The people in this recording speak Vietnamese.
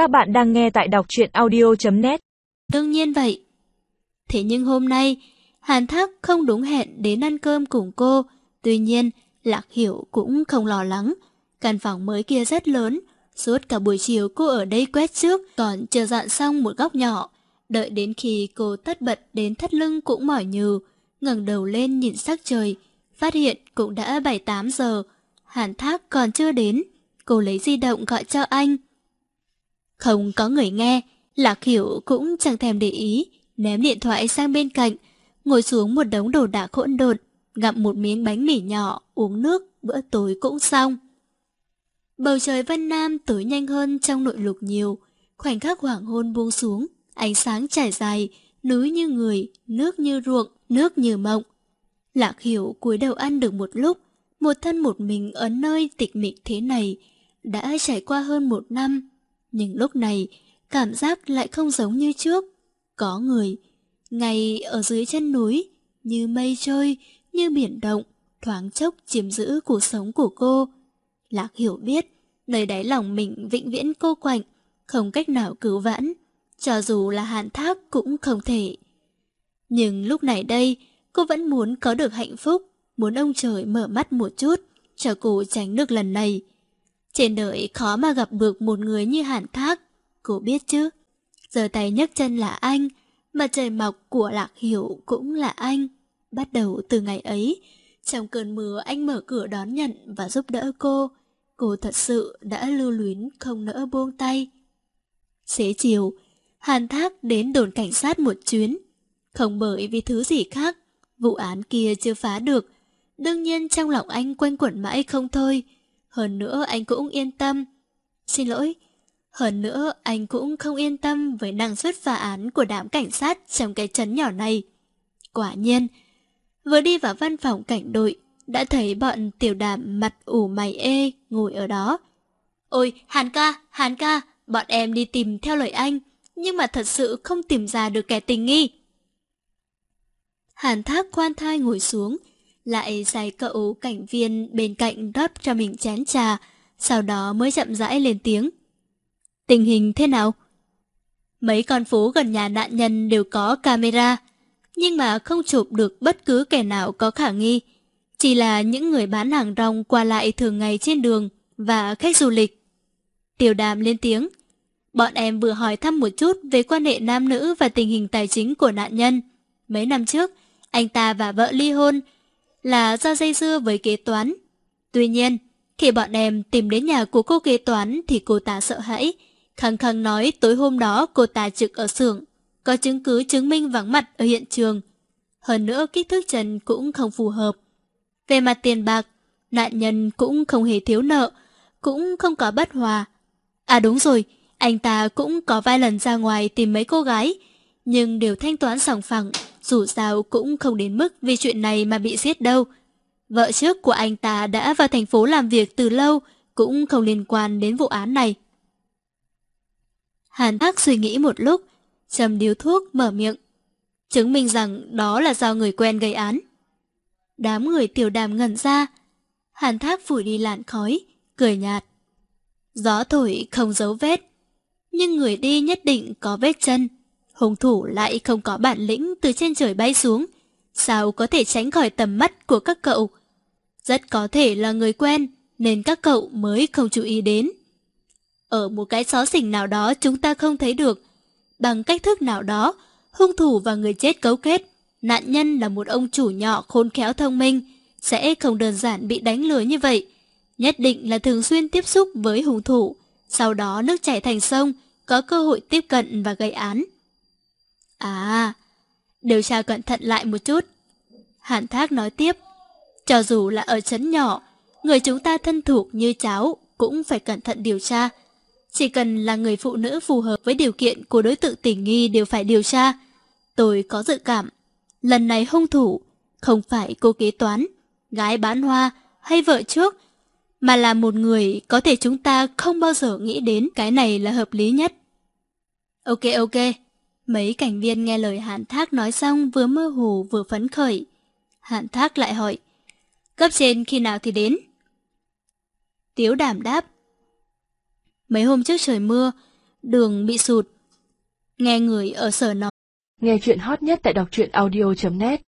Các bạn đang nghe tại đọc truyện audio.net Đương nhiên vậy. Thế nhưng hôm nay, Hàn Thác không đúng hẹn đến ăn cơm cùng cô. Tuy nhiên, Lạc Hiểu cũng không lo lắng. Căn phòng mới kia rất lớn. Suốt cả buổi chiều cô ở đây quét trước, còn chờ dọn xong một góc nhỏ. Đợi đến khi cô tất bật đến thắt lưng cũng mỏi nhừ, ngẩng đầu lên nhìn sắc trời. Phát hiện cũng đã 7-8 giờ. Hàn Thác còn chưa đến. Cô lấy di động gọi cho anh. Không có người nghe, Lạc Hiểu cũng chẳng thèm để ý, ném điện thoại sang bên cạnh, ngồi xuống một đống đồ đạc hỗn độn, gặm một miếng bánh mì nhỏ, uống nước, bữa tối cũng xong. Bầu trời Vân Nam tối nhanh hơn trong nội lục nhiều, khoảnh khắc hoàng hôn buông xuống, ánh sáng trải dài, núi như người, nước như ruộng, nước như mộng. Lạc Hiểu cúi đầu ăn được một lúc, một thân một mình ở nơi tịch mịch thế này, đã trải qua hơn một năm, nhưng lúc này, cảm giác lại không giống như trước. Có người, ngay ở dưới chân núi, như mây trôi, như biển động, thoáng chốc chiếm giữ cuộc sống của cô. Lạc hiểu biết, nơi đáy lòng mình vĩnh viễn cô quạnh, không cách nào cứu vãn, cho dù là hạn thác cũng không thể. Nhưng lúc này đây, cô vẫn muốn có được hạnh phúc, muốn ông trời mở mắt một chút, cho cô tránh được lần này. Trên đời khó mà gặp được một người như Hàn Thác, cô biết chứ. Giờ tay nhấc chân là anh, mà trời mọc của Lạc Hiểu cũng là anh. Bắt đầu từ ngày ấy, trong cơn mưa anh mở cửa đón nhận và giúp đỡ cô. Cô thật sự đã lưu luyến không nỡ buông tay. Xế chiều, Hàn Thác đến đồn cảnh sát một chuyến. Không bởi vì thứ gì khác, vụ án kia chưa phá được. Đương nhiên trong lòng anh quanh quẩn mãi không thôi. Hơn nữa anh cũng yên tâm. Xin lỗi. Hơn nữa anh cũng không yên tâm với năng suất phá án của đám cảnh sát trong cái chấn nhỏ này. Quả nhiên, vừa đi vào văn phòng cảnh đội, đã thấy bọn tiểu đàm mặt ủ mày ê ngồi ở đó. Ôi, Hàn ca, Hàn ca, bọn em đi tìm theo lời anh, nhưng mà thật sự không tìm ra được kẻ tình nghi. Hàn thác khoan thai ngồi xuống, lại giày cậu cảnh viên bên cạnh rót cho mình chén trà, sau đó mới chậm rãi lên tiếng. Tình hình thế nào? Mấy con phố gần nhà nạn nhân đều có camera, nhưng mà không chụp được bất cứ kẻ nào có khả nghi. Chỉ là những người bán hàng rong qua lại thường ngày trên đường và khách du lịch. Tiểu đàm lên tiếng. Bọn em vừa hỏi thăm một chút về quan hệ nam nữ và tình hình tài chính của nạn nhân. Mấy năm trước, anh ta và vợ ly hôn, là do dây dưa với kế toán. Tuy nhiên, khi bọn em tìm đến nhà của cô kế toán thì cô ta sợ hãi. Khăng khăng nói tối hôm đó cô ta trực ở xưởng, có chứng cứ chứng minh vắng mặt ở hiện trường. Hơn nữa kích thước trần cũng không phù hợp. Về mặt tiền bạc, nạn nhân cũng không hề thiếu nợ, cũng không có bất hòa. À đúng rồi, anh ta cũng có vài lần ra ngoài tìm mấy cô gái, nhưng đều thanh toán sòng phẳng, dù sao cũng không đến mức vì chuyện này mà bị giết đâu. Vợ trước của anh ta đã vào thành phố làm việc từ lâu, cũng không liên quan đến vụ án này. Hàn Thác suy nghĩ một lúc, châm điếu thuốc mở miệng. Chứng minh rằng đó là do người quen gây án. Đám người tiểu đàm ngẩn ra. Hàn Thác phủi đi lạn khói, cười nhạt. Gió thổi không dấu vết, nhưng người đi nhất định có vết chân. Hung thủ lại không có bản lĩnh từ trên trời bay xuống. Sao có thể tránh khỏi tầm mắt của các cậu? Rất có thể là người quen, nên các cậu mới không chú ý đến. Ở một cái xó xỉnh nào đó chúng ta không thấy được. Bằng cách thức nào đó, hung thủ và người chết cấu kết. Nạn nhân là một ông chủ nhỏ khôn khéo thông minh, sẽ không đơn giản bị đánh lừa như vậy. Nhất định là thường xuyên tiếp xúc với hung thủ, sau đó nước chảy thành sông, có cơ hội tiếp cận và gây án. À, điều tra cẩn thận lại một chút. Hàn Thác nói tiếp, cho dù là ở chấn nhỏ, người chúng ta thân thuộc như cháu cũng phải cẩn thận điều tra. Chỉ cần là người phụ nữ phù hợp với điều kiện của đối tượng tình nghi đều phải điều tra. Tôi có dự cảm, lần này hung thủ không phải cô kế toán, gái bán hoa hay vợ trước, mà là một người có thể chúng ta không bao giờ nghĩ đến cái này là hợp lý nhất. Ok ok, Mấy cảnh viên nghe lời Hạn Thác nói xong vừa mơ hồ vừa phấn khởi. Hạn Thác lại hỏi, cấp trên khi nào thì đến? Tiếu đảm đáp. Mấy hôm trước trời mưa, đường bị sụt. Nghe người ở sở nói. Nghe chuyện hot nhất tại đọc truyện audio.net